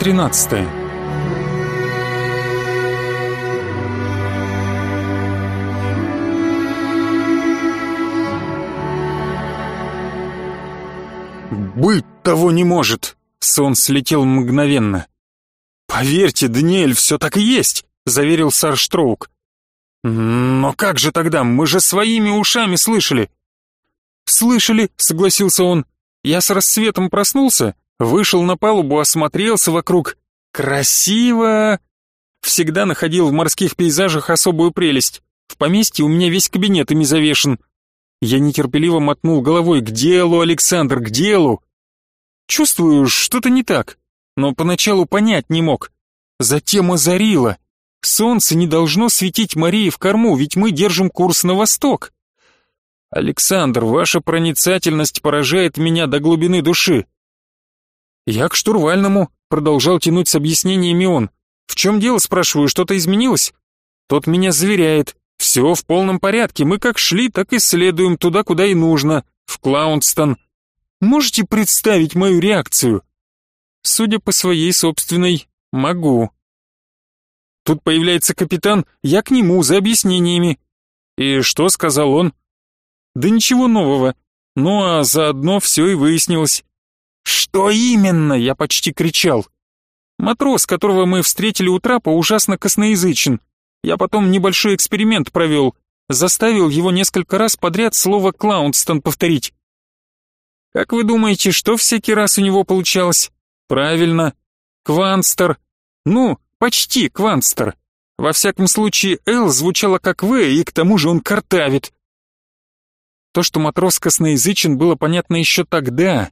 Глава 13 «Быть того не может!» Сон слетел мгновенно. «Поверьте, Даниэль, все так и есть!» — заверил Сарштроук. «Но как же тогда? Мы же своими ушами слышали!» «Слышали», — согласился он. «Я с рассветом проснулся, вышел на палубу, осмотрелся вокруг. Красиво!» Всегда находил в морских пейзажах особую прелесть. В поместье у меня весь кабинет ими завешен. Я нетерпеливо мотнул головой. «К делу, Александр, к делу!» Чувствую, что-то не так, но поначалу понять не мог. Затем озарило. Солнце не должно светить Марии в корму, ведь мы держим курс на восток. Александр, ваша проницательность поражает меня до глубины души. Я к штурвальному, продолжал тянуть с объяснениями он. В чем дело, спрашиваю, что-то изменилось? Тот меня заверяет. Все в полном порядке, мы как шли, так и следуем туда, куда и нужно, в Клаунстон. Можете представить мою реакцию? Судя по своей собственной, могу. Тут появляется капитан, я к нему за объяснениями. И что сказал он? Да ничего нового. Ну а заодно все и выяснилось. Что именно, я почти кричал. Матрос, которого мы встретили у трапа, ужасно косноязычен. Я потом небольшой эксперимент провел, заставил его несколько раз подряд слово «Клаунстон» повторить. Как вы думаете, что всякий раз у него получалось? Правильно, Кванстер. Ну, Почти Кванстер. Во всяком случае, «Л» звучало как «В», и к тому же он картавит. То, что матрос косноязычен, было понятно еще тогда.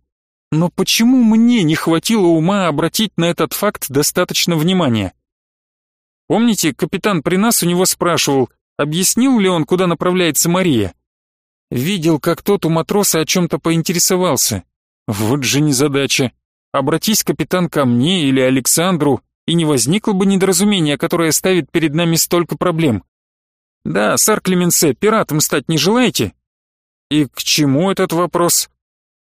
Но почему мне не хватило ума обратить на этот факт достаточно внимания? Помните, капитан при нас у него спрашивал, объяснил ли он, куда направляется Мария? Видел, как тот у матроса о чем-то поинтересовался. Вот же незадача. Обратись, капитан, ко мне или Александру, и не возникло бы недоразумения, которое ставит перед нами столько проблем. Да, сэр Клеменсе, пиратом стать не желаете? И к чему этот вопрос?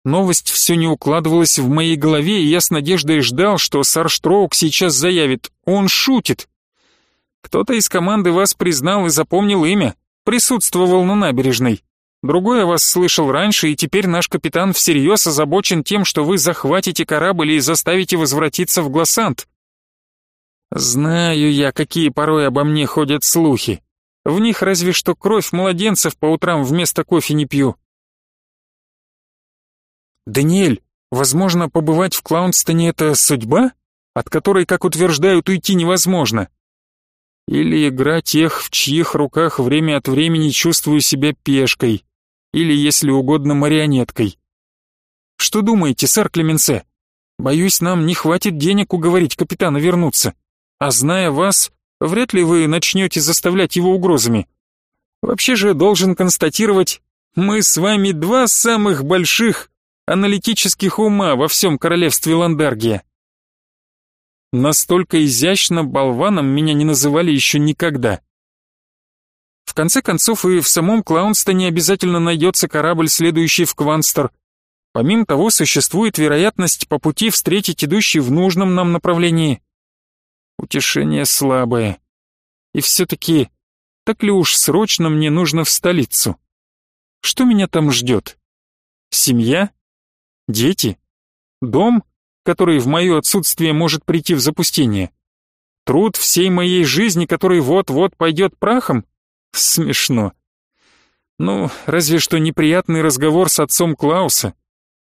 Новость все не укладывалась в моей голове, и я с надеждой ждал, что сэр Штроук сейчас заявит. Он шутит. Кто-то из команды вас признал и запомнил имя, присутствовал на набережной. Другой о вас слышал раньше, и теперь наш капитан всерьез озабочен тем, что вы захватите корабль и заставите возвратиться в Глассант. Знаю я, какие порой обо мне ходят слухи. В них разве что кровь младенцев по утрам вместо кофе не пью. Даниэль, возможно, побывать в Клаунстоне — это судьба, от которой, как утверждают, уйти невозможно? Или игра тех, в чьих руках время от времени чувствую себя пешкой, или, если угодно, марионеткой. Что думаете, сэр Клеменсе? Боюсь, нам не хватит денег уговорить капитана вернуться. А зная вас, вряд ли вы начнете заставлять его угрозами. Вообще же должен констатировать, мы с вами два самых больших аналитических ума во всем королевстве Ландаргия. Настолько изящно болваном меня не называли еще никогда. В конце концов, и в самом Клаунстоне обязательно найдется корабль, следующий в Кванстер. Помимо того, существует вероятность по пути встретить идущий в нужном нам направлении. Утешение слабое. И все-таки, так ли уж срочно мне нужно в столицу? Что меня там ждет? Семья? Дети? Дом, который в мое отсутствие может прийти в запустение? Труд всей моей жизни, который вот-вот пойдет прахом? Смешно. Ну, разве что неприятный разговор с отцом Клауса.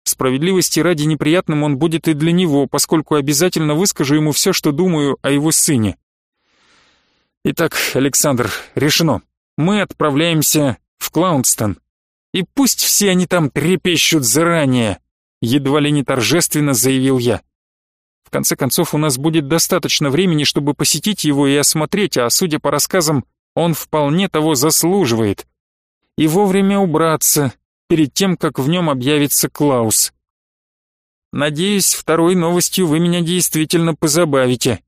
Справедливости ради неприятным он будет и для него, поскольку обязательно выскажу ему все, что думаю о его сыне. Итак, Александр, решено. Мы отправляемся в Клаунстон. И пусть все они там трепещут заранее, едва ли не торжественно заявил я. В конце концов, у нас будет достаточно времени, чтобы посетить его и осмотреть, а судя по рассказам, он вполне того заслуживает. И вовремя убраться, перед тем, как в нем объявится Клаус. Надеюсь, второй новостью вы меня действительно позабавите.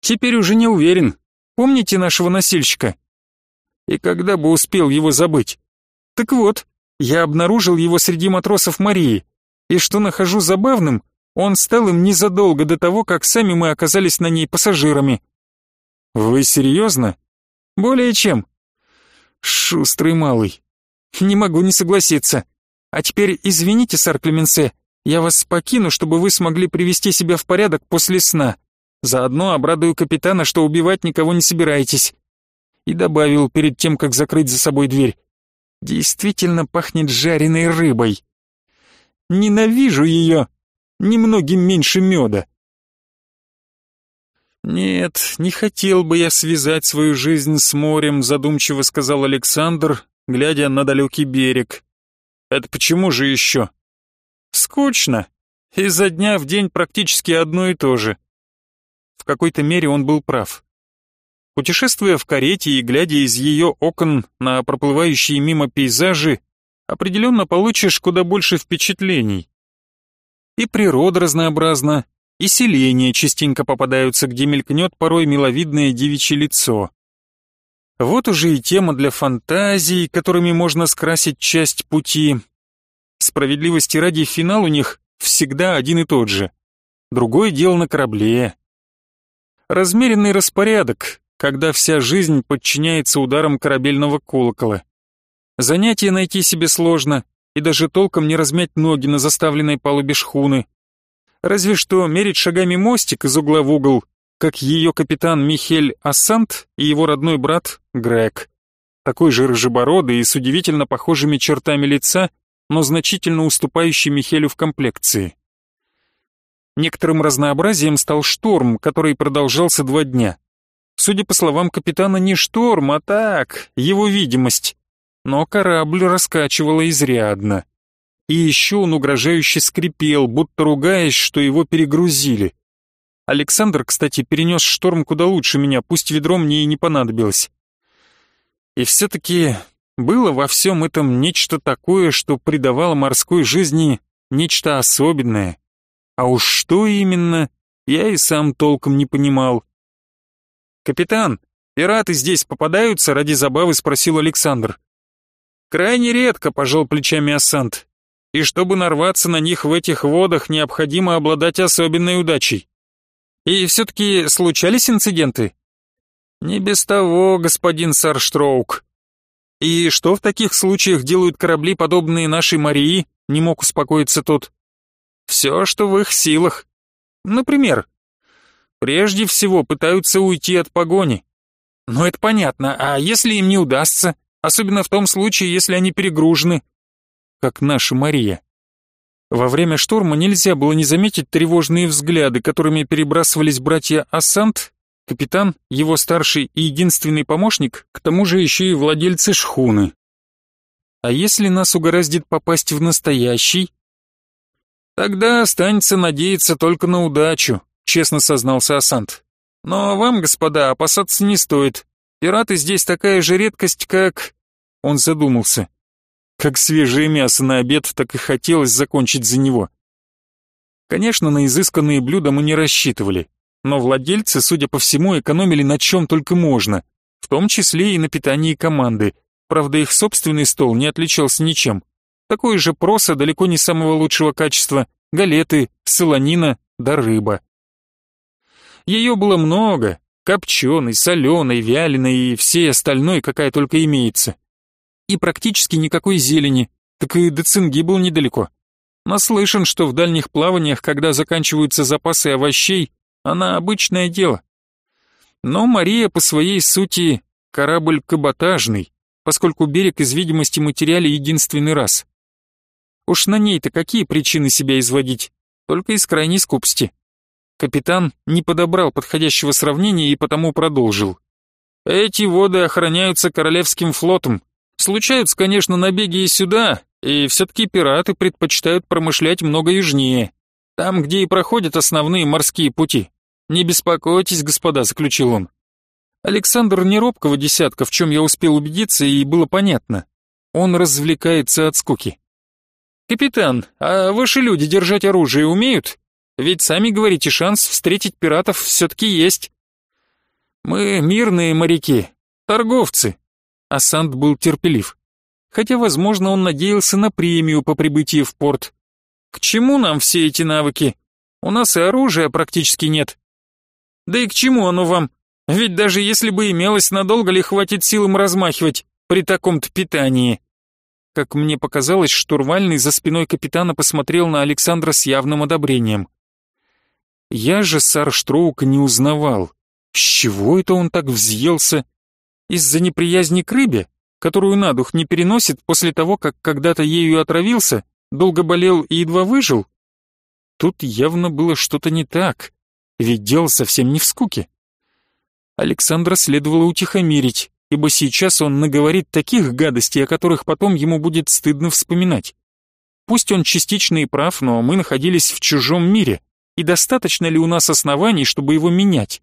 Теперь уже не уверен. Помните нашего носильщика? И когда бы успел его забыть? Так вот, я обнаружил его среди матросов Марии, и что нахожу забавным, Он стал им незадолго до того, как сами мы оказались на ней пассажирами. Вы серьезно? Более чем. Шустрый малый. Не могу не согласиться. А теперь извините, сэр Клеменсе, я вас покину, чтобы вы смогли привести себя в порядок после сна. Заодно обрадую капитана, что убивать никого не собираетесь. И добавил перед тем, как закрыть за собой дверь. Действительно пахнет жареной рыбой. Ненавижу ее. Немногим меньше меда. «Нет, не хотел бы я связать свою жизнь с морем», задумчиво сказал Александр, глядя на далекий берег. «Это почему же еще?» «Скучно. Изо дня в день практически одно и то же». В какой-то мере он был прав. Путешествуя в карете и глядя из ее окон на проплывающие мимо пейзажи, определенно получишь куда больше впечатлений. И природа разнообразна, и селения частенько попадаются, где мелькнет порой миловидное девичье лицо. Вот уже и тема для фантазий, которыми можно скрасить часть пути. Справедливости ради финал у них всегда один и тот же. Другое дело на корабле. Размеренный распорядок, когда вся жизнь подчиняется ударам корабельного колокола. Занятие найти себе сложно, и даже толком не размять ноги на заставленной палубе шхуны. Разве что мерить шагами мостик из угла в угол, как ее капитан Михель Ассант и его родной брат Грег. Такой же рыжебородый и с удивительно похожими чертами лица, но значительно уступающий Михелю в комплекции. Некоторым разнообразием стал шторм, который продолжался два дня. Судя по словам капитана, не шторм, а так, его видимость. Но корабль раскачивало изрядно. И еще он угрожающе скрипел, будто ругаясь, что его перегрузили. Александр, кстати, перенес шторм куда лучше меня, пусть ведро мне и не понадобилось. И все-таки было во всем этом нечто такое, что придавало морской жизни нечто особенное. А уж что именно, я и сам толком не понимал. «Капитан, пираты здесь попадаются?» — ради забавы спросил Александр. «Крайне редко», — пожал плечами Ассант и чтобы нарваться на них в этих водах, необходимо обладать особенной удачей. И все-таки случались инциденты? Не без того, господин Сарштроук. И что в таких случаях делают корабли, подобные нашей Марии, не мог успокоиться тот. Все, что в их силах. Например, прежде всего пытаются уйти от погони. Но это понятно, а если им не удастся, особенно в том случае, если они перегружены, как наша Мария. Во время шторма нельзя было не заметить тревожные взгляды, которыми перебрасывались братья Ассант, капитан, его старший и единственный помощник, к тому же еще и владельцы шхуны. А если нас угораздит попасть в настоящий? Тогда останется надеяться только на удачу, честно сознался Ассант. Но вам, господа, опасаться не стоит. Пираты здесь такая же редкость, как... Он задумался. Как свежее мясо на обед, так и хотелось закончить за него. Конечно, на изысканные блюда мы не рассчитывали, но владельцы, судя по всему, экономили на чем только можно, в том числе и на питании команды. Правда, их собственный стол не отличался ничем. Такой же проса далеко не самого лучшего качества, галеты, солонина да рыба. Ее было много, копченой, соленой, вяленой и всей остальной, какая только имеется и практически никакой зелени, так и до цинги был недалеко. Наслышан, что в дальних плаваниях, когда заканчиваются запасы овощей, она обычное дело. Но Мария по своей сути корабль каботажный, поскольку берег из видимости материали единственный раз. Уж на ней-то какие причины себя изводить? Только из крайней скупости. Капитан не подобрал подходящего сравнения и потому продолжил. Эти воды охраняются Королевским флотом, Случаются, конечно, набеги и сюда, и все-таки пираты предпочитают промышлять много южнее, там, где и проходят основные морские пути. Не беспокойтесь, господа, заключил он. Александр не робкого десятка, в чем я успел убедиться, и было понятно. Он развлекается от скуки. «Капитан, а ваши люди держать оружие умеют? Ведь сами говорите, шанс встретить пиратов все-таки есть». «Мы мирные моряки, торговцы, Ассант был терпелив. Хотя, возможно, он надеялся на премию по прибытии в порт. К чему нам все эти навыки? У нас и оружия практически нет. Да и к чему оно вам? Ведь даже если бы имелось, надолго ли хватит сил им размахивать при таком-то питании? Как мне показалось, штурвальный за спиной капитана посмотрел на Александра с явным одобрением. Я же Сарштроука не узнавал. С чего это он так взъелся? Из-за неприязни к рыбе, которую на дух не переносит после того, как когда-то ею отравился, долго болел и едва выжил? Тут явно было что-то не так, ведь дело совсем не в скуке. Александра следовало утихомирить, ибо сейчас он наговорит таких гадостей, о которых потом ему будет стыдно вспоминать. Пусть он частично и прав, но мы находились в чужом мире, и достаточно ли у нас оснований, чтобы его менять?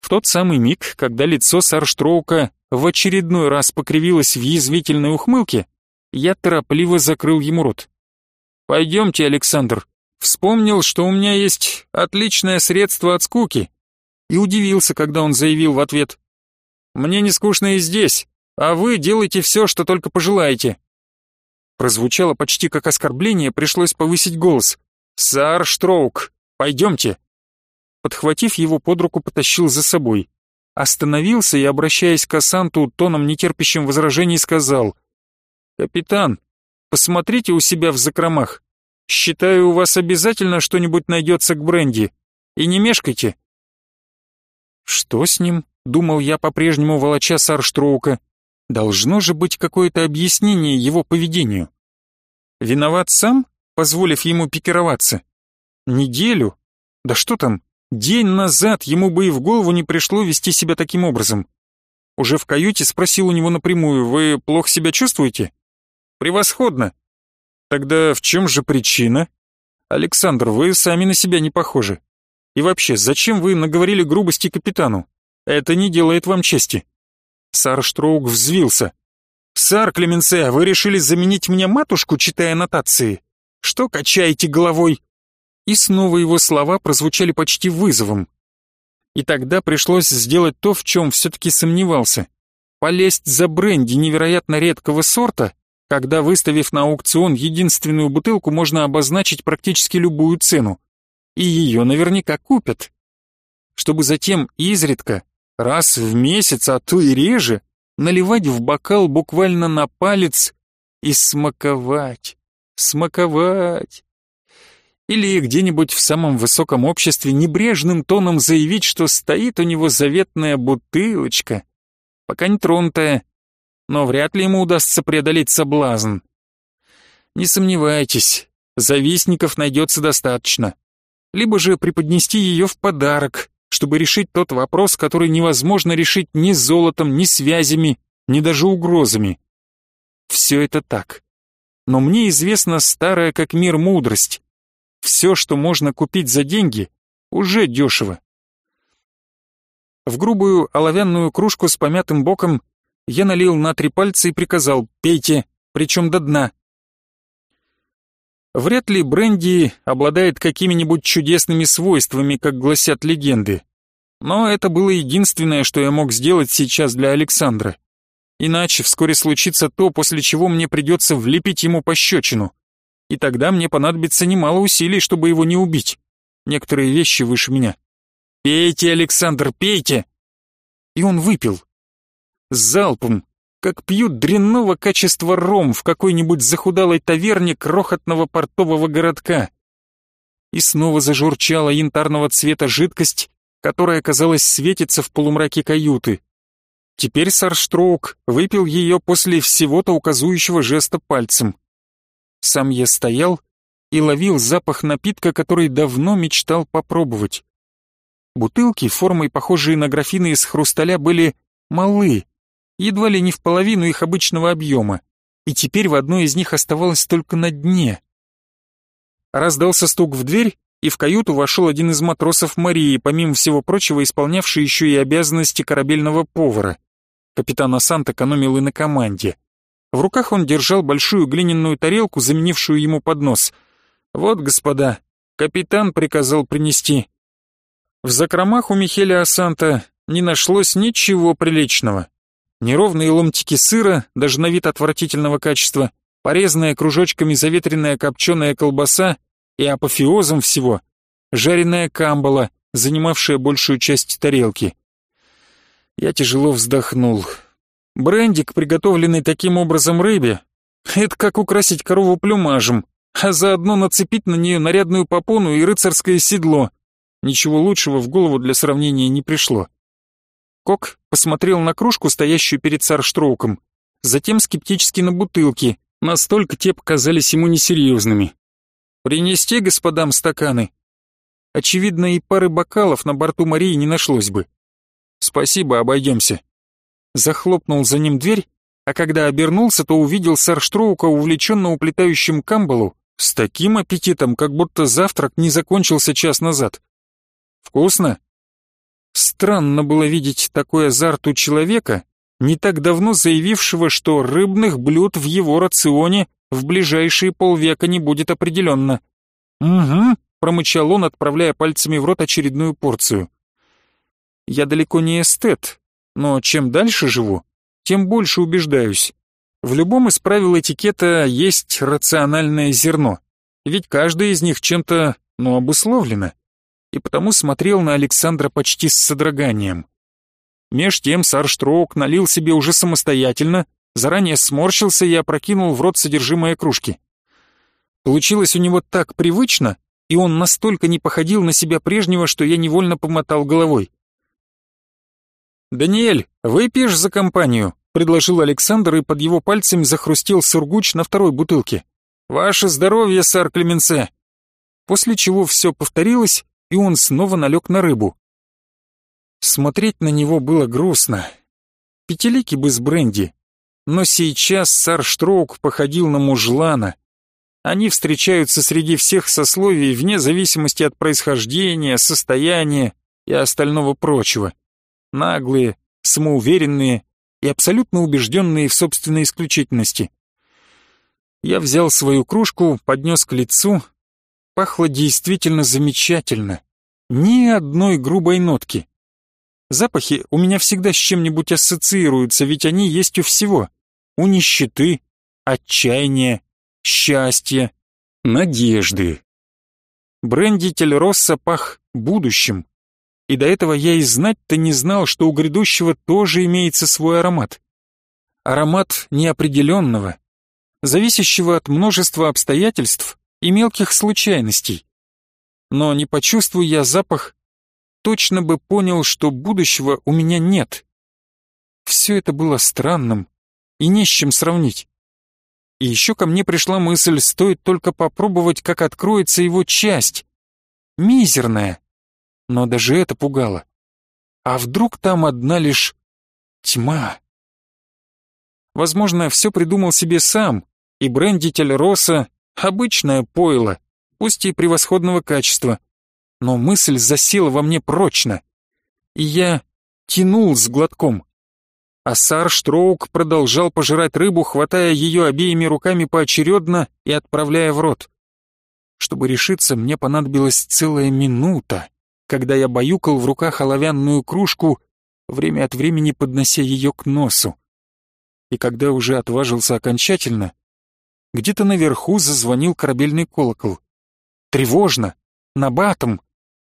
В тот самый миг, когда лицо Сарштроука в очередной раз покривилось в язвительной ухмылке, я торопливо закрыл ему рот. «Пойдемте, Александр. Вспомнил, что у меня есть отличное средство от скуки». И удивился, когда он заявил в ответ. «Мне не скучно и здесь, а вы делайте все, что только пожелаете». Прозвучало почти как оскорбление, пришлось повысить голос. «Сарштроук, пойдемте». Подхватив его под руку, потащил за собой. Остановился и, обращаясь к Асанту, тоном нетерпящим возражений, сказал «Капитан, посмотрите у себя в закромах. Считаю, у вас обязательно что-нибудь найдется к бренди. И не мешкайте». «Что с ним?» — думал я по-прежнему волоча Сарштроука. «Должно же быть какое-то объяснение его поведению». «Виноват сам, позволив ему пикироваться? Неделю? Да что там, День назад ему бы и в голову не пришло вести себя таким образом. Уже в каюте спросил у него напрямую, «Вы плохо себя чувствуете?» «Превосходно!» «Тогда в чем же причина?» «Александр, вы сами на себя не похожи. И вообще, зачем вы наговорили грубости капитану? Это не делает вам чести». Сар Штроук взвился. «Сар Клеменсе, вы решили заменить мне матушку, читая нотации? Что качаете головой?» И снова его слова прозвучали почти вызовом. И тогда пришлось сделать то, в чем все-таки сомневался. Полезть за бренди невероятно редкого сорта, когда, выставив на аукцион единственную бутылку, можно обозначить практически любую цену. И ее наверняка купят. Чтобы затем изредка, раз в месяц, а то и реже, наливать в бокал буквально на палец и смаковать, смаковать, или где-нибудь в самом высоком обществе небрежным тоном заявить, что стоит у него заветная бутылочка, пока не тронутая, но вряд ли ему удастся преодолеть соблазн. Не сомневайтесь, завистников найдется достаточно. Либо же преподнести ее в подарок, чтобы решить тот вопрос, который невозможно решить ни золотом, ни связями, ни даже угрозами. Все это так. Но мне известна старая как мир мудрость. Все, что можно купить за деньги, уже дешево. В грубую оловянную кружку с помятым боком я налил на три пальца и приказал «пейте, причем до дна». Вряд ли бренди обладает какими-нибудь чудесными свойствами, как гласят легенды. Но это было единственное, что я мог сделать сейчас для Александра. Иначе вскоре случится то, после чего мне придется влепить ему пощечину и тогда мне понадобится немало усилий, чтобы его не убить. Некоторые вещи выше меня. «Пейте, Александр, пейте!» И он выпил. С залпом, как пьют дрянного качества ром в какой-нибудь захудалой таверне крохотного портового городка. И снова зажурчала янтарного цвета жидкость, которая, казалось, светится в полумраке каюты. Теперь Сарштроук выпил ее после всего-то указующего жеста пальцем. Сам я стоял и ловил запах напитка, который давно мечтал попробовать. Бутылки, формой похожие на графины из хрусталя, были малы, едва ли не в половину их обычного объема, и теперь в одной из них оставалось только на дне. Раздался стук в дверь, и в каюту вошел один из матросов Марии, помимо всего прочего исполнявший еще и обязанности корабельного повара. Капитан Асант экономил и на команде. В руках он держал большую глиняную тарелку, заменившую ему поднос. «Вот, господа, капитан приказал принести». В закромах у Михеля Асанта не нашлось ничего приличного. Неровные ломтики сыра, даже на вид отвратительного качества, порезанная кружочками заветренная копченая колбаса и апофеозом всего жареная камбала, занимавшая большую часть тарелки. Я тяжело вздохнул. Брендик, приготовленный таким образом рыбе, это как украсить корову плюмажем, а заодно нацепить на нее нарядную попону и рыцарское седло. Ничего лучшего в голову для сравнения не пришло. Кок посмотрел на кружку, стоящую перед царштроуком, затем скептически на бутылки, настолько те показались ему несерьезными. «Принести господам стаканы?» Очевидно, и пары бокалов на борту Марии не нашлось бы. «Спасибо, обойдемся». Захлопнул за ним дверь, а когда обернулся, то увидел Сарштроука, увлеченно уплетающим камбалу, с таким аппетитом, как будто завтрак не закончился час назад. «Вкусно?» Странно было видеть такой азарт у человека, не так давно заявившего, что рыбных блюд в его рационе в ближайшие полвека не будет определенно. «Угу», — промычал он, отправляя пальцами в рот очередную порцию. «Я далеко не эстет, но чем дальше живу, тем больше убеждаюсь. В любом из правил этикета есть рациональное зерно, ведь каждое из них чем-то, ну, обусловлено. И потому смотрел на Александра почти с содроганием. Меж тем Сарштроук налил себе уже самостоятельно, заранее сморщился и опрокинул в рот содержимое кружки. Получилось у него так привычно, и он настолько не походил на себя прежнего, что я невольно помотал головой. «Даниэль, выпьешь за компанию?» — предложил Александр, и под его пальцем захрустел сургуч на второй бутылке. «Ваше здоровье, сэр Клеменце!» После чего все повторилось, и он снова налег на рыбу. Смотреть на него было грустно. Пятилики бы с бренди. Но сейчас сар Штроук походил на мужлана. Они встречаются среди всех сословий вне зависимости от происхождения, состояния и остального прочего наглые, самоуверенные и абсолютно убежденные в собственной исключительности. Я взял свою кружку, поднес к лицу. Пахло действительно замечательно. Ни одной грубой нотки. Запахи у меня всегда с чем-нибудь ассоциируются, ведь они есть у всего. У нищеты, отчаяния, счастья, надежды. Бренди Росса пах будущим, и до этого я и знать-то не знал, что у грядущего тоже имеется свой аромат. Аромат неопределенного, зависящего от множества обстоятельств и мелких случайностей. Но не почувствуя я запах, точно бы понял, что будущего у меня нет. Все это было странным и не с чем сравнить. И еще ко мне пришла мысль, стоит только попробовать, как откроется его часть. Мизерная, но даже это пугало. А вдруг там одна лишь тьма? Возможно, все придумал себе сам, и бренди Телероса — обычное пойло, пусть и превосходного качества, но мысль засела во мне прочно, и я тянул с глотком. А Сар Штроук продолжал пожирать рыбу, хватая ее обеими руками поочередно и отправляя в рот. Чтобы решиться, мне понадобилась целая минута когда я баюкал в руках оловянную кружку, время от времени поднося ее к носу. И когда уже отважился окончательно, где-то наверху зазвонил корабельный колокол. Тревожно, набатом,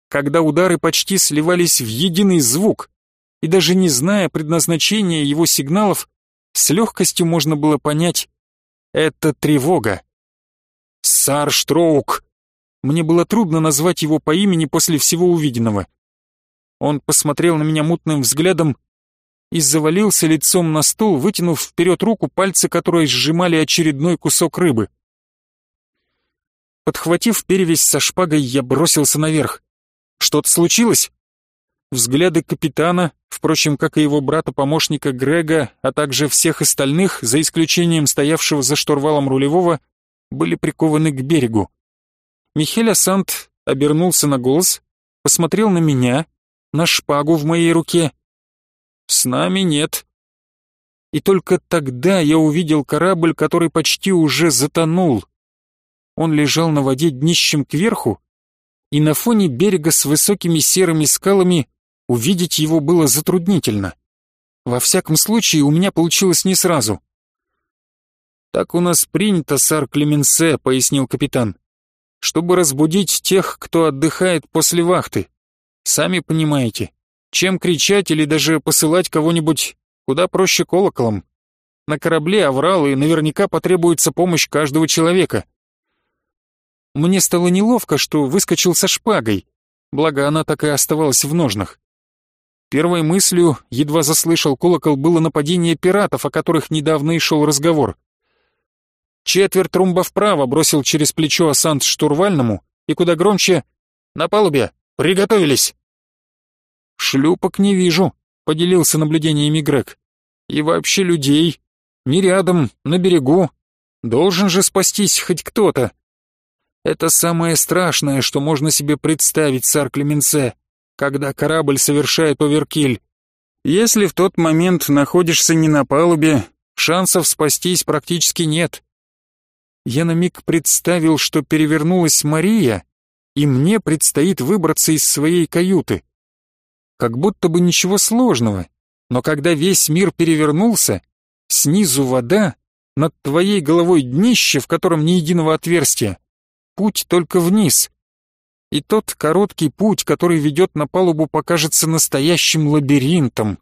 когда удары почти сливались в единый звук, и даже не зная предназначения его сигналов, с легкостью можно было понять — это тревога. «Сарштроук!» Мне было трудно назвать его по имени после всего увиденного. Он посмотрел на меня мутным взглядом и завалился лицом на стол, вытянув вперед руку, пальцы которой сжимали очередной кусок рыбы. Подхватив перевязь со шпагой, я бросился наверх. Что-то случилось? Взгляды капитана, впрочем, как и его брата-помощника Грега, а также всех остальных, за исключением стоявшего за штурвалом рулевого, были прикованы к берегу. Михеля Сант обернулся на голос, посмотрел на меня, на шпагу в моей руке. «С нами нет». И только тогда я увидел корабль, который почти уже затонул. Он лежал на воде днищем кверху, и на фоне берега с высокими серыми скалами увидеть его было затруднительно. Во всяком случае, у меня получилось не сразу. «Так у нас принято, сар Клеменсе», — пояснил капитан. Чтобы разбудить тех, кто отдыхает после вахты. Сами понимаете, чем кричать или даже посылать кого-нибудь, куда проще колоколом. На корабле оврал, и наверняка потребуется помощь каждого человека. Мне стало неловко, что выскочил со шпагой, благо она так и оставалась в ножнах. Первой мыслью, едва заслышал колокол, было нападение пиратов, о которых недавно и шел разговор. Четверть румба вправо бросил через плечо Асант штурвальному, и куда громче «На палубе! Приготовились!» «Шлюпок не вижу», — поделился наблюдениями Грег. «И вообще людей. Не рядом, на берегу. Должен же спастись хоть кто-то». Это самое страшное, что можно себе представить, сар Клеменце когда корабль совершает оверкиль. Если в тот момент находишься не на палубе, шансов спастись практически нет. Я на миг представил, что перевернулась Мария, и мне предстоит выбраться из своей каюты. Как будто бы ничего сложного, но когда весь мир перевернулся, снизу вода, над твоей головой днище, в котором ни единого отверстия, путь только вниз и тот короткий путь, который ведет на палубу, покажется настоящим лабиринтом.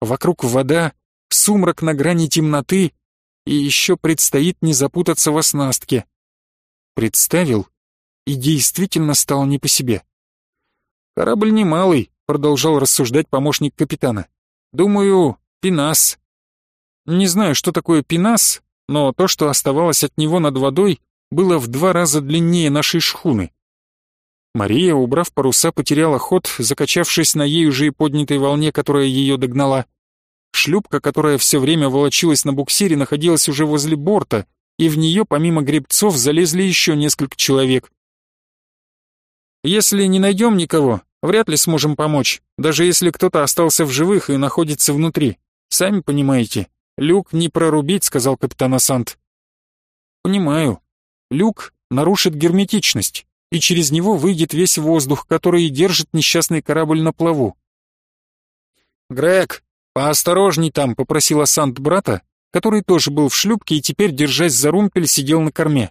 Вокруг вода, сумрак на грани темноты, и еще предстоит не запутаться в оснастке. Представил и действительно стал не по себе. «Корабль немалый», — продолжал рассуждать помощник капитана. «Думаю, пинас». Не знаю, что такое пинас, но то, что оставалось от него над водой, было в два раза длиннее нашей шхуны. Мария, убрав паруса, потеряла ход, закачавшись на ей уже и поднятой волне, которая ее догнала. Шлюпка, которая все время волочилась на буксире, находилась уже возле борта, и в нее помимо гребцов залезли еще несколько человек. «Если не найдем никого, вряд ли сможем помочь, даже если кто-то остался в живых и находится внутри. Сами понимаете, люк не прорубить», — сказал капитан Асант. «Понимаю. Люк нарушит герметичность и через него выйдет весь воздух, который держит несчастный корабль на плаву. «Грег, поосторожней там», — попросила Сант брата, который тоже был в шлюпке и теперь, держась за румпель, сидел на корме.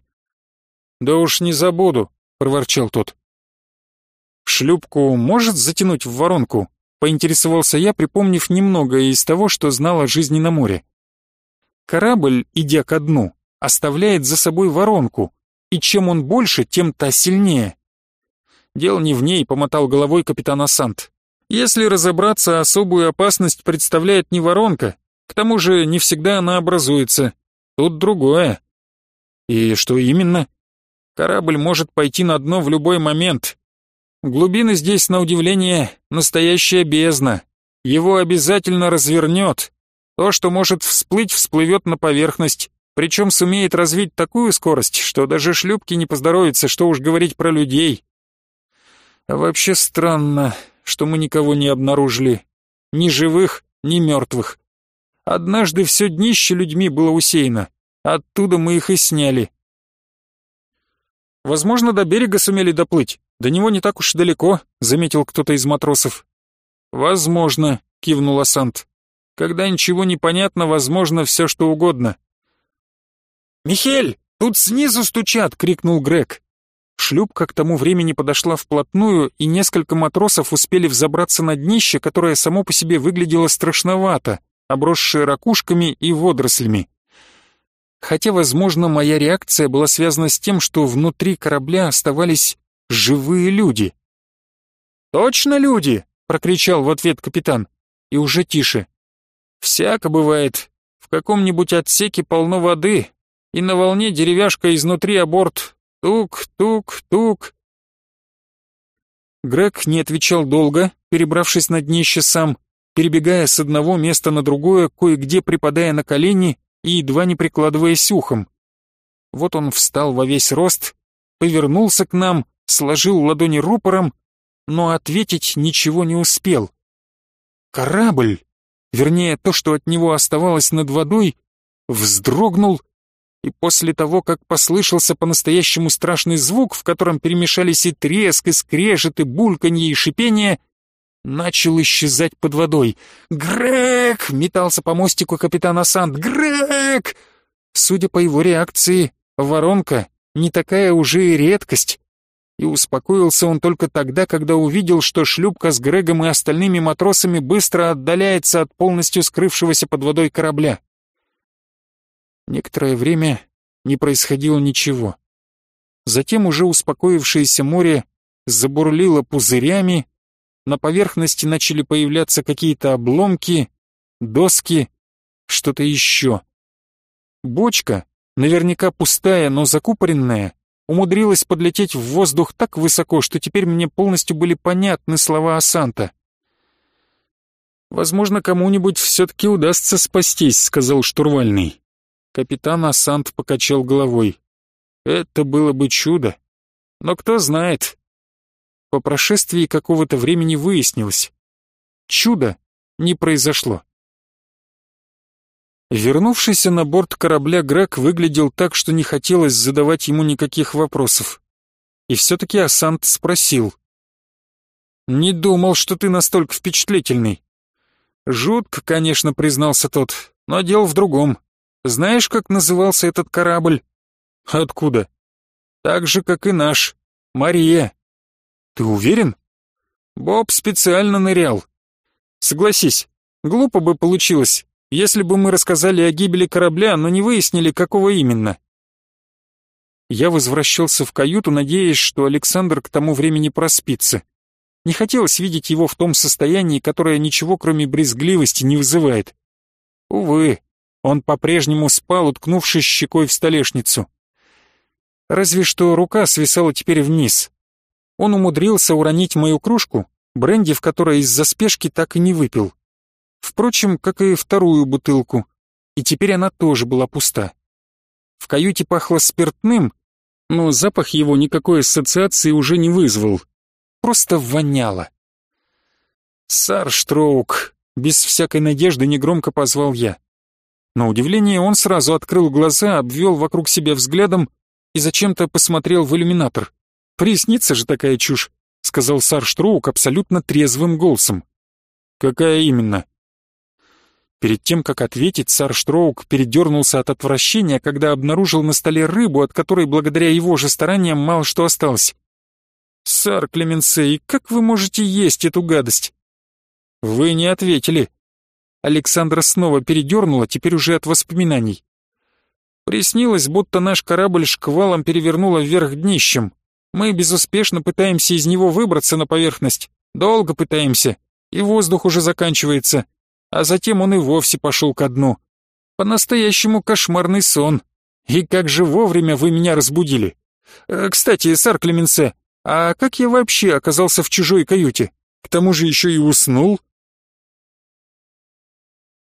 «Да уж не забуду», — проворчал тот. «Шлюпку может затянуть в воронку?» — поинтересовался я, припомнив немного из того, что знал о жизни на море. Корабль, идя ко дну, оставляет за собой воронку, и чем он больше, тем та сильнее. Дело не в ней, помотал головой капитан Асант. Если разобраться, особую опасность представляет не воронка, к тому же не всегда она образуется. Тут другое. И что именно? Корабль может пойти на дно в любой момент. Глубины здесь, на удивление, настоящая бездна. Его обязательно развернет. То, что может всплыть, всплывет на поверхность. Причем сумеет развить такую скорость, что даже шлюпки не поздоровятся, что уж говорить про людей. А вообще странно, что мы никого не обнаружили. Ни живых, ни мертвых. Однажды все днище людьми было усеяно. Оттуда мы их и сняли. Возможно, до берега сумели доплыть. До него не так уж далеко, заметил кто-то из матросов. Возможно, кивнул Асант. Когда ничего не понятно, возможно все что угодно. «Михель, тут снизу стучат!» — крикнул Грег. Шлюпка к тому времени подошла вплотную, и несколько матросов успели взобраться на днище, которое само по себе выглядело страшновато, обросшее ракушками и водорослями. Хотя, возможно, моя реакция была связана с тем, что внутри корабля оставались живые люди. «Точно люди!» — прокричал в ответ капитан. И уже тише. «Всяко бывает. В каком-нибудь отсеке полно воды, и на волне деревяшка изнутри о тук-тук-тук. Грег не отвечал долго, перебравшись на днище сам, перебегая с одного места на другое, кое-где припадая на колени и едва не прикладываясь ухом. Вот он встал во весь рост, повернулся к нам, сложил ладони рупором, но ответить ничего не успел. Корабль, вернее то, что от него оставалось над водой, вздрогнул и после того, как послышался по-настоящему страшный звук, в котором перемешались и треск, и скрежет, и бульканье, и шипение, начал исчезать под водой. «Грег!» — метался по мостику капитан Асант. «Грег!» Судя по его реакции, воронка не такая уже и редкость. И успокоился он только тогда, когда увидел, что шлюпка с Грегом и остальными матросами быстро отдаляется от полностью скрывшегося под водой корабля. Некоторое время не происходило ничего. Затем уже успокоившееся море забурлило пузырями, на поверхности начали появляться какие-то обломки, доски, что-то еще. Бочка, наверняка пустая, но закупоренная, умудрилась подлететь в воздух так высоко, что теперь мне полностью были понятны слова Асанта. «Возможно, кому-нибудь все-таки удастся спастись», — сказал штурвальный. Капитан Асант покачал головой. «Это было бы чудо. Но кто знает». По прошествии какого-то времени выяснилось. Чудо не произошло. Вернувшийся на борт корабля Грег выглядел так, что не хотелось задавать ему никаких вопросов. И все-таки Асант спросил. «Не думал, что ты настолько впечатлительный». «Жутко, конечно», — признался тот, — «но дело в другом. Знаешь, как назывался этот корабль?» «Откуда?» «Так же, как и наш. Мария». «Ты уверен?» «Боб специально нырял. Согласись, глупо бы получилось, если бы мы рассказали о гибели корабля, но не выяснили, какого именно. Я возвращался в каюту, надеясь, что Александр к тому времени проспится. Не хотелось видеть его в том состоянии, которое ничего, кроме брезгливости, не вызывает. Увы, он по-прежнему спал, уткнувшись щекой в столешницу. Разве что рука свисала теперь вниз. Он умудрился уронить мою кружку, бренди в которой из-за спешки так и не выпил. Впрочем, как и вторую бутылку. И теперь она тоже была пуста. В каюте пахло спиртным, но запах его никакой ассоциации уже не вызвал. Просто воняло. «Сарштроук!» — без всякой надежды негромко позвал я. На удивление он сразу открыл глаза, обвел вокруг себя взглядом и зачем-то посмотрел в иллюминатор. «Приснится же такая чушь», — сказал Сарштроук абсолютно трезвым голосом. «Какая именно?» Перед тем, как ответить, сар Штроук передернулся от отвращения, когда обнаружил на столе рыбу, от которой благодаря его же стараниям мало что осталось. «Сар Клеменсей, как вы можете есть эту гадость?» «Вы не ответили». Александра снова передернула, теперь уже от воспоминаний. Приснилось, будто наш корабль шквалом перевернуло вверх днищем. Мы безуспешно пытаемся из него выбраться на поверхность. Долго пытаемся, и воздух уже заканчивается а затем он и вовсе пошел ко дну. По-настоящему кошмарный сон. И как же вовремя вы меня разбудили. Э, кстати, сэр Клеменсе, а как я вообще оказался в чужой каюте? К тому же еще и уснул.